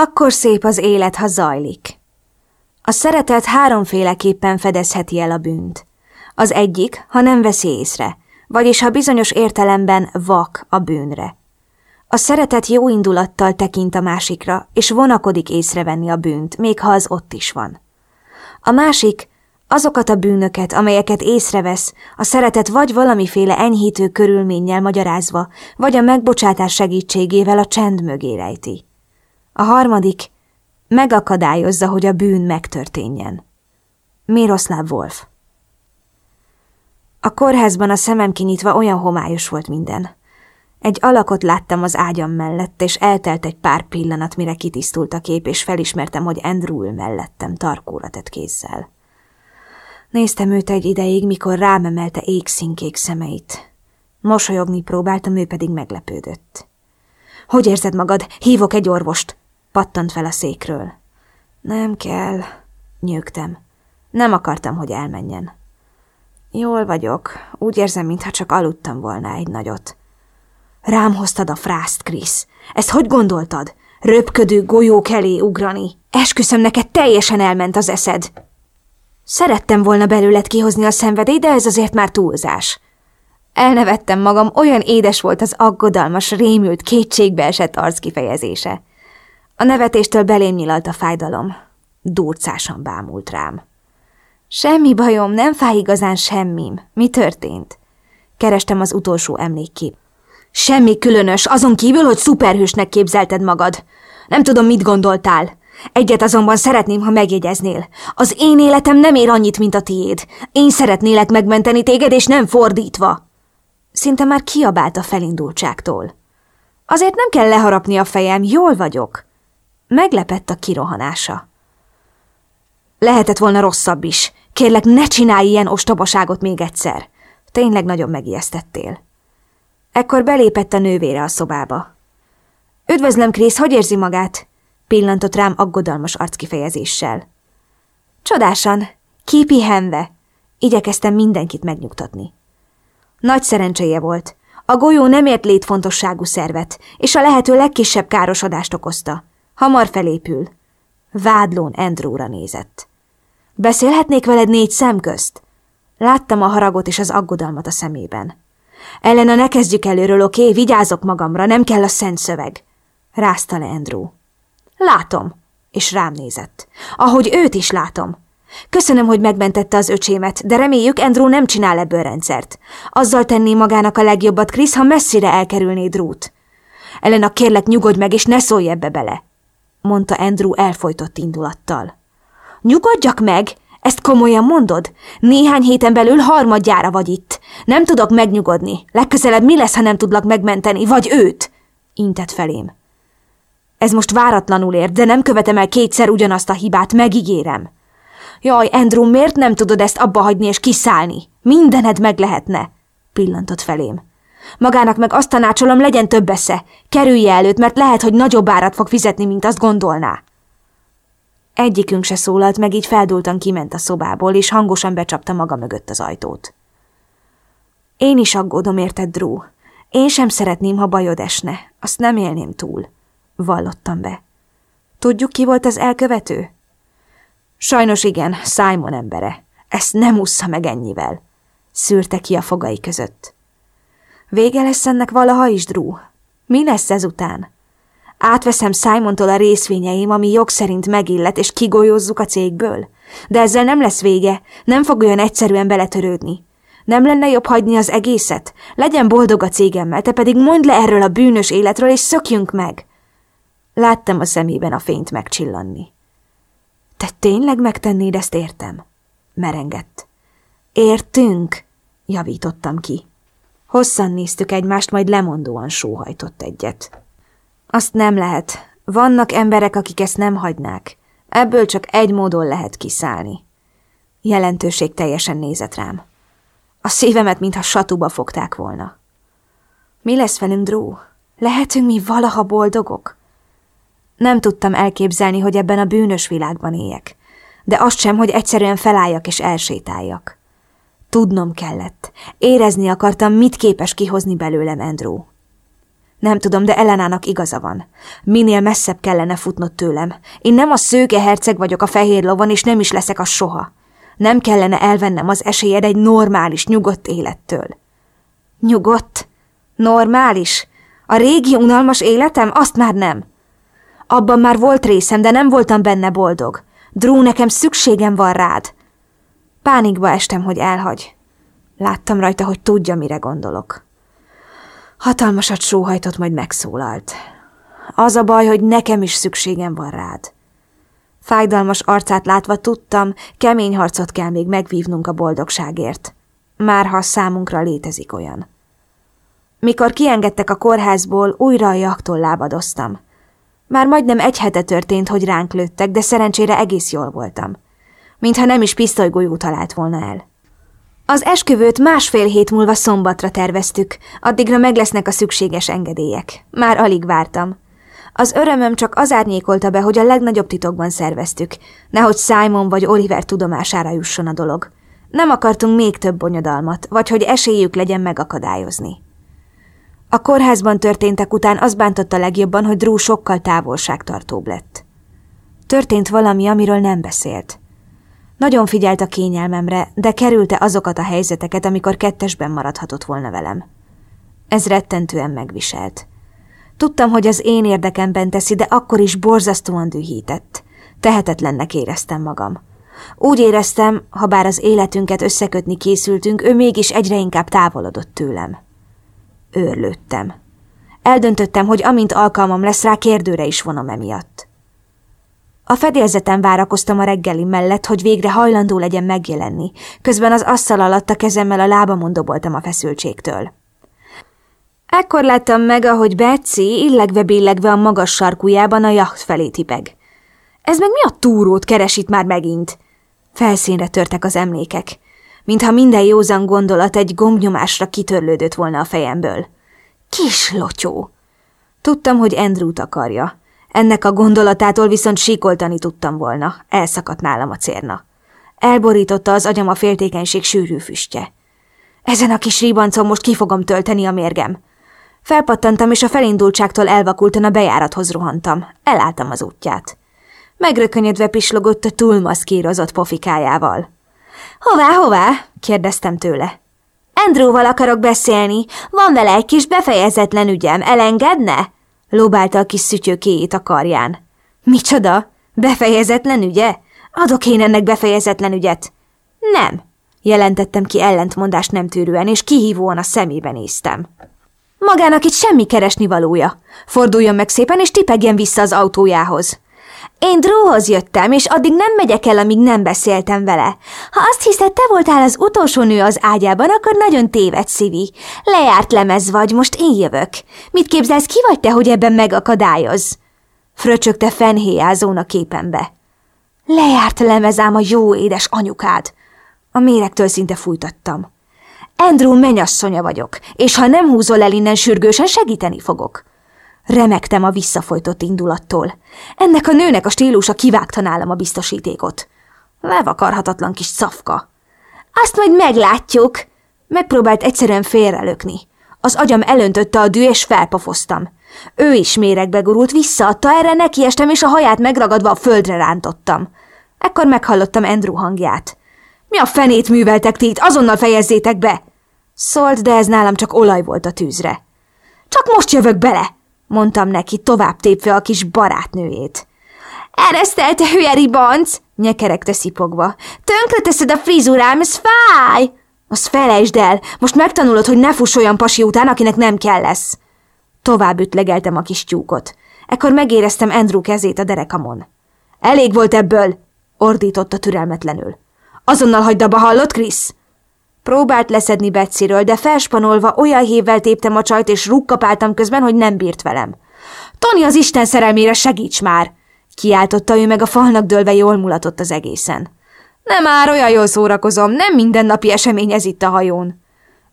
Akkor szép az élet, ha zajlik. A szeretet háromféleképpen fedezheti el a bűnt. Az egyik, ha nem veszi észre, vagyis ha bizonyos értelemben vak a bűnre. A szeretet jó indulattal tekint a másikra, és vonakodik észrevenni a bűnt, még ha az ott is van. A másik, azokat a bűnöket, amelyeket észrevesz, a szeretet vagy valamiféle enyhítő körülménnyel magyarázva, vagy a megbocsátás segítségével a csend mögé rejti. A harmadik, megakadályozza, hogy a bűn megtörténjen. Miroslav Wolf A kórházban a szemem kinyitva olyan homályos volt minden. Egy alakot láttam az ágyam mellett, és eltelt egy pár pillanat, mire kitisztult a kép, és felismertem, hogy Andrew ül mellettem, tarkóra tett kézzel. Néztem őt egy ideig, mikor rám emelte égszínkék szemeit. Mosolyogni próbáltam, ő pedig meglepődött. Hogy érzed magad? Hívok egy orvost! Pattant fel a székről. Nem kell, nyögtem. Nem akartam, hogy elmenjen. Jól vagyok. Úgy érzem, mintha csak aludtam volna egy nagyot. Rám hoztad a frászt, Krisz. Ezt hogy gondoltad? Röpködő golyók elé ugrani. Esküszöm, neked teljesen elment az eszed. Szerettem volna belőled kihozni a szenvedély, de ez azért már túlzás. Elnevettem magam, olyan édes volt az aggodalmas, rémült, kétségbe esett arc kifejezése. A nevetéstől belém nyilalt a fájdalom. Durcásan bámult rám. Semmi bajom, nem fáj igazán semmim. Mi történt? Kerestem az utolsó emlékkép. Semmi különös, azon kívül, hogy szuperhősnek képzelted magad. Nem tudom, mit gondoltál. Egyet azonban szeretném, ha megjegyeznél. Az én életem nem ér annyit, mint a tiéd. Én szeretnélek megmenteni téged, és nem fordítva. Szinte már kiabált a felindultságtól. Azért nem kell leharapni a fejem, jól vagyok. Meglepett a kirohanása. Lehetett volna rosszabb is. Kérlek, ne csinálj ilyen ostobaságot még egyszer. Tényleg nagyon megijesztettél. Ekkor belépett a nővére a szobába. Üdvözlöm, Krisz, hogy érzi magát? Pillantott rám aggodalmas arckifejezéssel. Csodásan, kipihenve. Igyekeztem mindenkit megnyugtatni. Nagy szerencséje volt. A golyó nem ért létfontosságú szervet, és a lehető legkisebb károsodást okozta. Hamar felépül. Vádlón Andrewra nézett. Beszélhetnék veled négy szem közt? Láttam a haragot és az aggodalmat a szemében. Elena, ne kezdjük előről, oké? Okay? Vigyázok magamra, nem kell a szent szöveg. Rázta le Andrew. Látom, és rám nézett. Ahogy őt is látom. Köszönöm, hogy megmentette az öcsémet, de reméljük Andrew nem csinál ebből rendszert. Azzal tenné magának a legjobbat, Krisz, ha messzire elkerülné Drút. Elena, kérlek, nyugodj meg, és ne szólj ebbe bele, mondta Andrew elfolytott indulattal. Nyugodjak meg! Ezt komolyan mondod? Néhány héten belül harmadjára vagy itt. Nem tudok megnyugodni. Legközelebb mi lesz, ha nem tudlak megmenteni, vagy őt? Intett felém. Ez most váratlanul ért, de nem követem el kétszer ugyanazt a hibát, megígérem. Jaj, Andrew, miért nem tudod ezt abba hagyni és kiszállni? Mindened meg lehetne, pillantott felém. Magának meg azt tanácsolom, legyen több esze. Kerülje előtt, mert lehet, hogy nagyobb árat fog fizetni, mint azt gondolná. Egyikünk se szólalt meg, így feldultan kiment a szobából, és hangosan becsapta maga mögött az ajtót. Én is aggódom, érted, Drew? Én sem szeretném, ha bajod esne. Azt nem élném túl. Vallottam be. Tudjuk, ki volt az elkövető? Sajnos igen, Simon embere. Ezt nem ússza meg ennyivel. Szűrte ki a fogai között. Vége lesz ennek valaha is, Drew? Mi lesz ezután? Átveszem Simontól a részvényeim, ami jog szerint megillet, és kigolyózzuk a cégből. De ezzel nem lesz vége, nem fog olyan egyszerűen beletörődni. Nem lenne jobb hagyni az egészet? Legyen boldog a cégemmel, te pedig mondd le erről a bűnös életről, és szökjünk meg. Láttam a szemében a fényt megcsillanni. Te tényleg megtennéd ezt értem? Merengett. Értünk, javítottam ki. Hosszan néztük egymást, majd lemondóan sóhajtott egyet. Azt nem lehet. Vannak emberek, akik ezt nem hagynák. Ebből csak egy módon lehet kiszállni. Jelentőség teljesen nézett rám. A szívemet, mintha satuba fogták volna. Mi lesz velünk, Drew? Lehetünk mi valaha boldogok? Nem tudtam elképzelni, hogy ebben a bűnös világban éljek, de azt sem, hogy egyszerűen felálljak és elsétáljak. Tudnom kellett. Érezni akartam, mit képes kihozni belőlem Andrew. Nem tudom, de Elenának igaza van. Minél messzebb kellene futnod tőlem. Én nem a szőke herceg vagyok a fehér lovon, és nem is leszek az soha. Nem kellene elvennem az esélyed egy normális, nyugodt élettől. Nyugodt? Normális? A régi unalmas életem? Azt már nem. Abban már volt részem, de nem voltam benne boldog. Drú, nekem szükségem van rád. Pánikba estem, hogy elhagy. Láttam rajta, hogy tudja, mire gondolok. Hatalmasat sóhajtott, majd megszólalt. Az a baj, hogy nekem is szükségem van rád. Fájdalmas arcát látva tudtam, kemény harcot kell még megvívnunk a boldogságért. Már ha számunkra létezik olyan. Mikor kiengedtek a kórházból, újra a jaktól lábadoztam. Már majdnem egy hete történt, hogy ránk lőttek, de szerencsére egész jól voltam. Mintha nem is pisztolygolyó talált volna el. Az esküvőt másfél hét múlva szombatra terveztük, addigra meg lesznek a szükséges engedélyek. Már alig vártam. Az örömöm csak az árnyékolta be, hogy a legnagyobb titokban szerveztük, nehogy Simon vagy Oliver tudomására jusson a dolog. Nem akartunk még több bonyodalmat, vagy hogy esélyük legyen megakadályozni. A kórházban történtek után az bántotta legjobban, hogy Drew sokkal távolságtartóbb lett. Történt valami, amiről nem beszélt. Nagyon figyelt a kényelmemre, de kerülte azokat a helyzeteket, amikor kettesben maradhatott volna velem. Ez rettentően megviselt. Tudtam, hogy az én érdekemben teszi, de akkor is borzasztóan dühített. Tehetetlennek éreztem magam. Úgy éreztem, ha bár az életünket összekötni készültünk, ő mégis egyre inkább távolodott tőlem. Őrlődtem. Eldöntöttem, hogy amint alkalmam lesz rá, kérdőre is vonom emiatt. A fedélzeten várakoztam a reggeli mellett, hogy végre hajlandó legyen megjelenni, közben az asszal alatt a kezemmel a lábamon doboltam a feszültségtől. Ekkor láttam meg, ahogy Betsy illegve-billegve a magas sarkujában a jacht felé tipeg. Ez meg mi a túrót keresít már megint? Felszínre törtek az emlékek, mintha minden józan gondolat egy gombnyomásra kitörlődött volna a fejemből. Kis lotyó! Tudtam, hogy Andrew-t akarja. Ennek a gondolatától viszont síkoltani tudtam volna, elszakadt nálam a cérna. Elborította az agyam a féltékenység sűrű füstje. Ezen a kis ribancon most ki fogom tölteni a mérgem. Felpattantam, és a felindultságtól elvakultan a bejárathoz rohantam. Elálltam az útját. Megrökönyödve pislogott a túlmaszkírozott pofikájával. Hová, hová? kérdeztem tőle. Andrewval akarok beszélni. Van vele egy kis befejezetlen ügyem. Elengedne? Lóbálta a kis szütyőkéjét a karján. Micsoda? Befejezetlen ügye? Adok én ennek befejezetlen ügyet. Nem, jelentettem ki ellentmondást nem tűrően, és kihívóan a szemébe néztem. Magának itt semmi keresni valója. Forduljon meg szépen, és tipegjen vissza az autójához. Én Dróhoz jöttem, és addig nem megyek el, amíg nem beszéltem vele. Ha azt hiszed, te voltál az utolsó nő az ágyában, akkor nagyon téved, Szivi. Lejárt lemez vagy, most én jövök. Mit képzelsz, ki vagy te, hogy ebben megakadályoz? Fröcsögte fenhéjázón a képembe. Lejárt lemezám a jó édes anyukád. A méregtől szinte fújtattam. Andrew menyasszonya vagyok, és ha nem húzol el innen sürgősen, segíteni fogok. Remektem a visszafolytott indulattól. Ennek a nőnek a stílusa kivágta nálam a biztosítékot. Levakarhatatlan kis szafka. Azt majd meglátjuk. Megpróbált egyszerűen félrelökni. Az agyam elöntötte a dű, és felpofoztam. Ő is méregbe gurult, visszaadta, erre nekiestem, és a haját megragadva a földre rántottam. Ekkor meghallottam Andrew hangját. Mi a fenét műveltek ti itt? Azonnal fejezzétek be! Szólt, de ez nálam csak olaj volt a tűzre. Csak most jövök bele! Mondtam neki, tovább tépve a kis barátnőjét. Eresztelte hülye ribanc, nyekeregte szipogva. Tönkreteszed a frizurám, ez fáj! Az felejtsd el, most megtanulod, hogy ne fuss olyan pasi után, akinek nem kell lesz. Tovább ütlegeltem a kis tyúkot. Ekkor megéreztem Andrew kezét a derekamon. Elég volt ebből, ordította türelmetlenül. Azonnal hagyd abba, hallott, Krisz? Próbált leszedni Betsyről, de felspanolva olyan hévvel téptem a csajt, és rukkapáltam közben, hogy nem bírt velem. Tony, az Isten szerelmére segíts már! Kiáltotta ő meg a falnak dőlve jól mulatott az egészen. Nem már, olyan jól szórakozom, nem mindennapi esemény ez itt a hajón.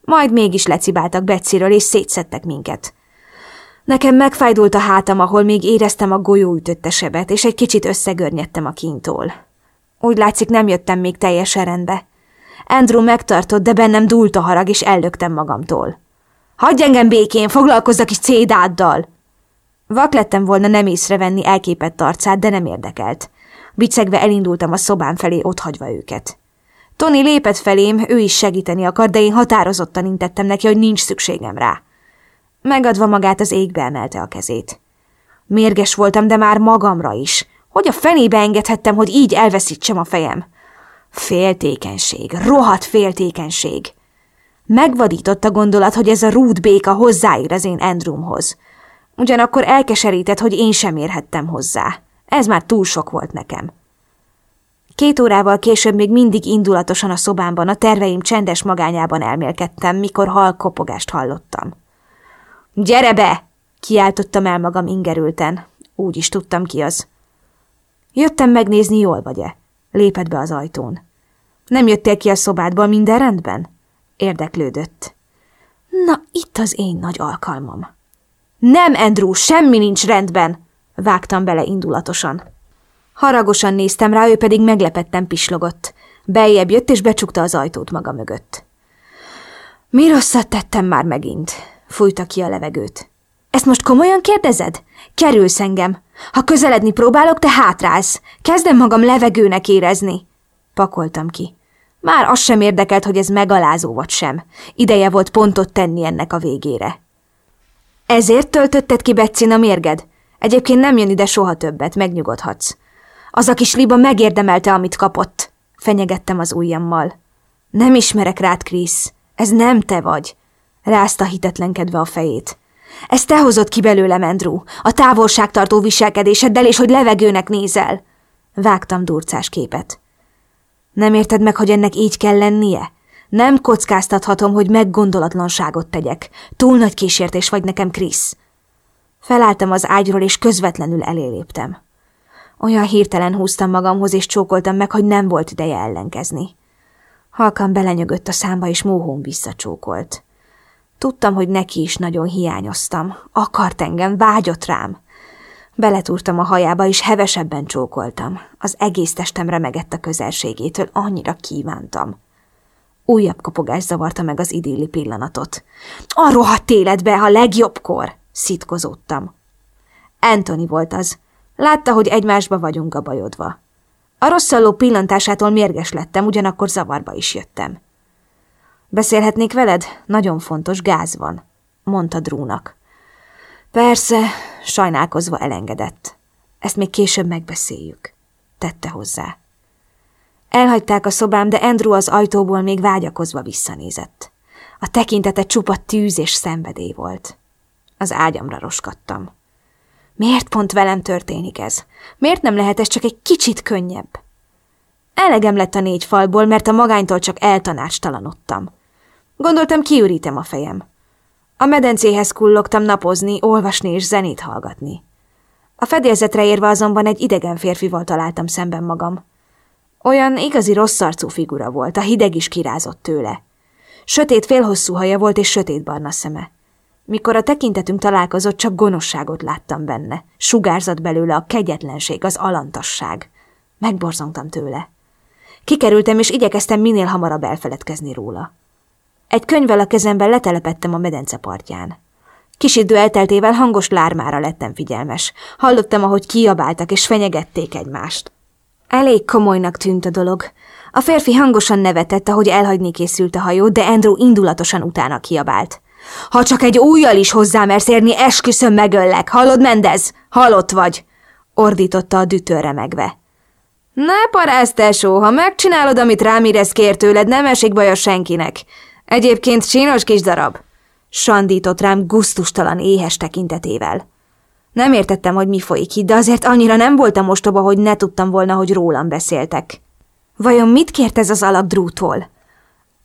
Majd mégis lecibáltak Betsyről, és szétszettek minket. Nekem megfájdult a hátam, ahol még éreztem a golyó ütötte sebet, és egy kicsit összegörnyedtem a kintól. Úgy látszik, nem jöttem még teljesen rendbe. Andrew megtartott, de bennem dúlt a harag, és ellöktem magamtól. Hagyj engem békén, foglalkozz a kis cédáddal! Vak lettem volna nem észrevenni elképett arcát, de nem érdekelt. Viccegve elindultam a szobám felé, hagyva őket. Tony lépett felém, ő is segíteni akar, de én határozottan intettem neki, hogy nincs szükségem rá. Megadva magát az égbe emelte a kezét. Mérges voltam, de már magamra is. Hogy a fenébe engedhettem, hogy így elveszítsem a fejem? Féltékenység, rohadt féltékenység. Megvadított a gondolat, hogy ez a rút béka hozzáír az én Andrewmhoz. Ugyanakkor elkeserített, hogy én sem érhettem hozzá. Ez már túl sok volt nekem. Két órával később még mindig indulatosan a szobámban, a terveim csendes magányában elmélkedtem, mikor hal kopogást hallottam. – Gyere be! – kiáltottam el magam ingerülten. Úgy is tudtam ki az. Jöttem megnézni, jól vagy-e. Lépett be az ajtón. Nem jöttél ki a szobádból, minden rendben? Érdeklődött. Na, itt az én nagy alkalmam. Nem, Andrew, semmi nincs rendben! Vágtam bele indulatosan. Haragosan néztem rá, ő pedig meglepetten pislogott. Beljebb jött és becsukta az ajtót maga mögött. Mi rosszat tettem már megint? Fújta ki a levegőt. Ezt most komolyan kérdezed? Kerülsz engem. Ha közeledni próbálok, te hátrálsz. Kezdem magam levegőnek érezni. Pakoltam ki. Már az sem érdekelt, hogy ez megalázó vagy sem. Ideje volt pontot tenni ennek a végére. Ezért töltötted ki Betszin a mérged? Egyébként nem jön ide soha többet, megnyugodhatsz. Az a kis liba megérdemelte, amit kapott. Fenyegettem az ujjammal. Nem ismerek rád, Krisz. Ez nem te vagy. Rázta hitetlenkedve a fejét. Ezt te hozott ki belőlem, Andrew, a távolságtartó viselkedéseddel, és hogy levegőnek nézel. Vágtam durcás képet. Nem érted meg, hogy ennek így kell lennie? Nem kockáztathatom, hogy meggondolatlanságot tegyek. Túl nagy kísértés vagy nekem, Krisz. Felálltam az ágyról, és közvetlenül eléléptem. Olyan hirtelen húztam magamhoz, és csókoltam meg, hogy nem volt ideje ellenkezni. Halkan belenyögött a számba, és móhón visszacsókolt. Tudtam, hogy neki is nagyon hiányoztam. Akart engem, vágyott rám. Beletúrtam a hajába, és hevesebben csókoltam. Az egész testem remegett a közelségétől, annyira kívántam. Újabb kopogás zavarta meg az idilli pillanatot. A rohadt életbe, a legjobbkor! szitkozódtam. Anthony volt az. Látta, hogy egymásba vagyunk a bajodva. A rosszalló pillantásától mérges lettem, ugyanakkor zavarba is jöttem. Beszélhetnék veled? Nagyon fontos, gáz van, mondta Drúnak. Persze, sajnálkozva elengedett. Ezt még később megbeszéljük, tette hozzá. Elhagyták a szobám, de Andrew az ajtóból még vágyakozva visszanézett. A tekintete csupa tűz és szenvedély volt. Az ágyamra roskadtam. Miért pont velem történik ez? Miért nem lehet ez csak egy kicsit könnyebb? Elegem lett a négy falból, mert a magánytól csak eltanácstalanodtam. Gondoltam, kiürítem a fejem. A medencéhez kullogtam napozni, olvasni és zenét hallgatni. A fedélzetre érve azonban egy idegen férfival találtam szemben magam. Olyan igazi rossz arcú figura volt, a hideg is kirázott tőle. Sötét félhosszú haja volt és sötét barna szeme. Mikor a tekintetünk találkozott, csak gonoszságot láttam benne. Sugárzott belőle a kegyetlenség, az alantasság. Megborzongtam tőle. Kikerültem, és igyekeztem minél hamarabb elfeledkezni róla. Egy könyvvel a kezemben letelepettem a medence partján. Kis idő elteltével hangos lármára lettem figyelmes. Hallottam, ahogy kiabáltak és fenyegették egymást. Elég komolynak tűnt a dolog. A férfi hangosan nevetett, ahogy elhagyni készült a hajó, de Andrew indulatosan utána kiabált. Ha csak egy újjal is hozzámersz érni, esküszöm megöllek. Hallod, Mendez? Halott vagy! Ordította a dütőre megve. Ne parázz, tesó, ha megcsinálod, amit rám érez kér tőled, nem esik a senkinek. Egyébként csinos kis darab. Sandított rám guztustalan éhes tekintetével. Nem értettem, hogy mi folyik itt, de azért annyira nem voltam ostoba, hogy ne tudtam volna, hogy rólam beszéltek. Vajon mit kért ez az alak drútól?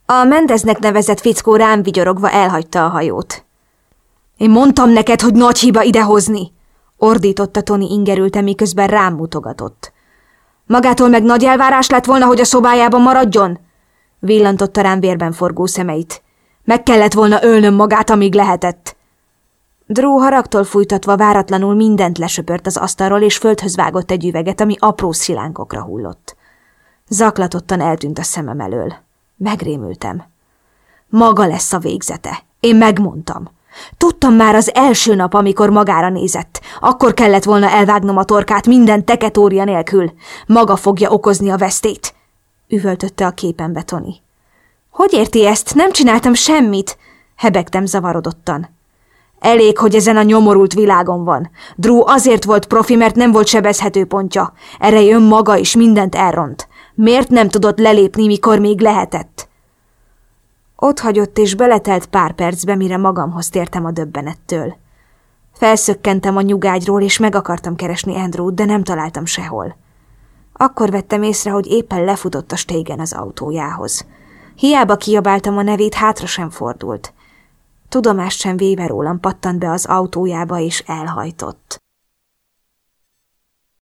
A Mendeznek nevezett fickó rám vigyorogva elhagyta a hajót. Én mondtam neked, hogy nagy hiba idehozni! Ordította Tony ingerülte, miközben rám mutogatott. Magától meg nagy elvárás lett volna, hogy a szobájában maradjon? Villantotta rám vérben forgó szemeit. Meg kellett volna ölnöm magát, amíg lehetett. Dró haragtól fújtatva váratlanul mindent lesöpört az asztalról, és földhöz vágott egy üveget, ami apró szilánkokra hullott. Zaklatottan eltűnt a szemem elől. Megrémültem. Maga lesz a végzete. Én megmondtam. Tudtam már az első nap, amikor magára nézett. Akkor kellett volna elvágnom a torkát minden teketória nélkül. Maga fogja okozni a vesztét. Üvöltötte a képen Tony. Hogy érti ezt? Nem csináltam semmit, hebegtem zavarodottan. Elég, hogy ezen a nyomorult világon van. Drew azért volt profi, mert nem volt sebezhető pontja. Erre jön maga is mindent elront. Miért nem tudott lelépni, mikor még lehetett? Ott hagyott és beletelt pár percbe, mire magamhoz tértem a döbbenettől. Felszökkentem a nyugágyról, és meg akartam keresni Andrew-t, de nem találtam sehol. Akkor vettem észre, hogy éppen lefutott a stégen az autójához. Hiába kiabáltam a nevét, hátra sem fordult. Tudomást sem véve rólam pattant be az autójába, és elhajtott.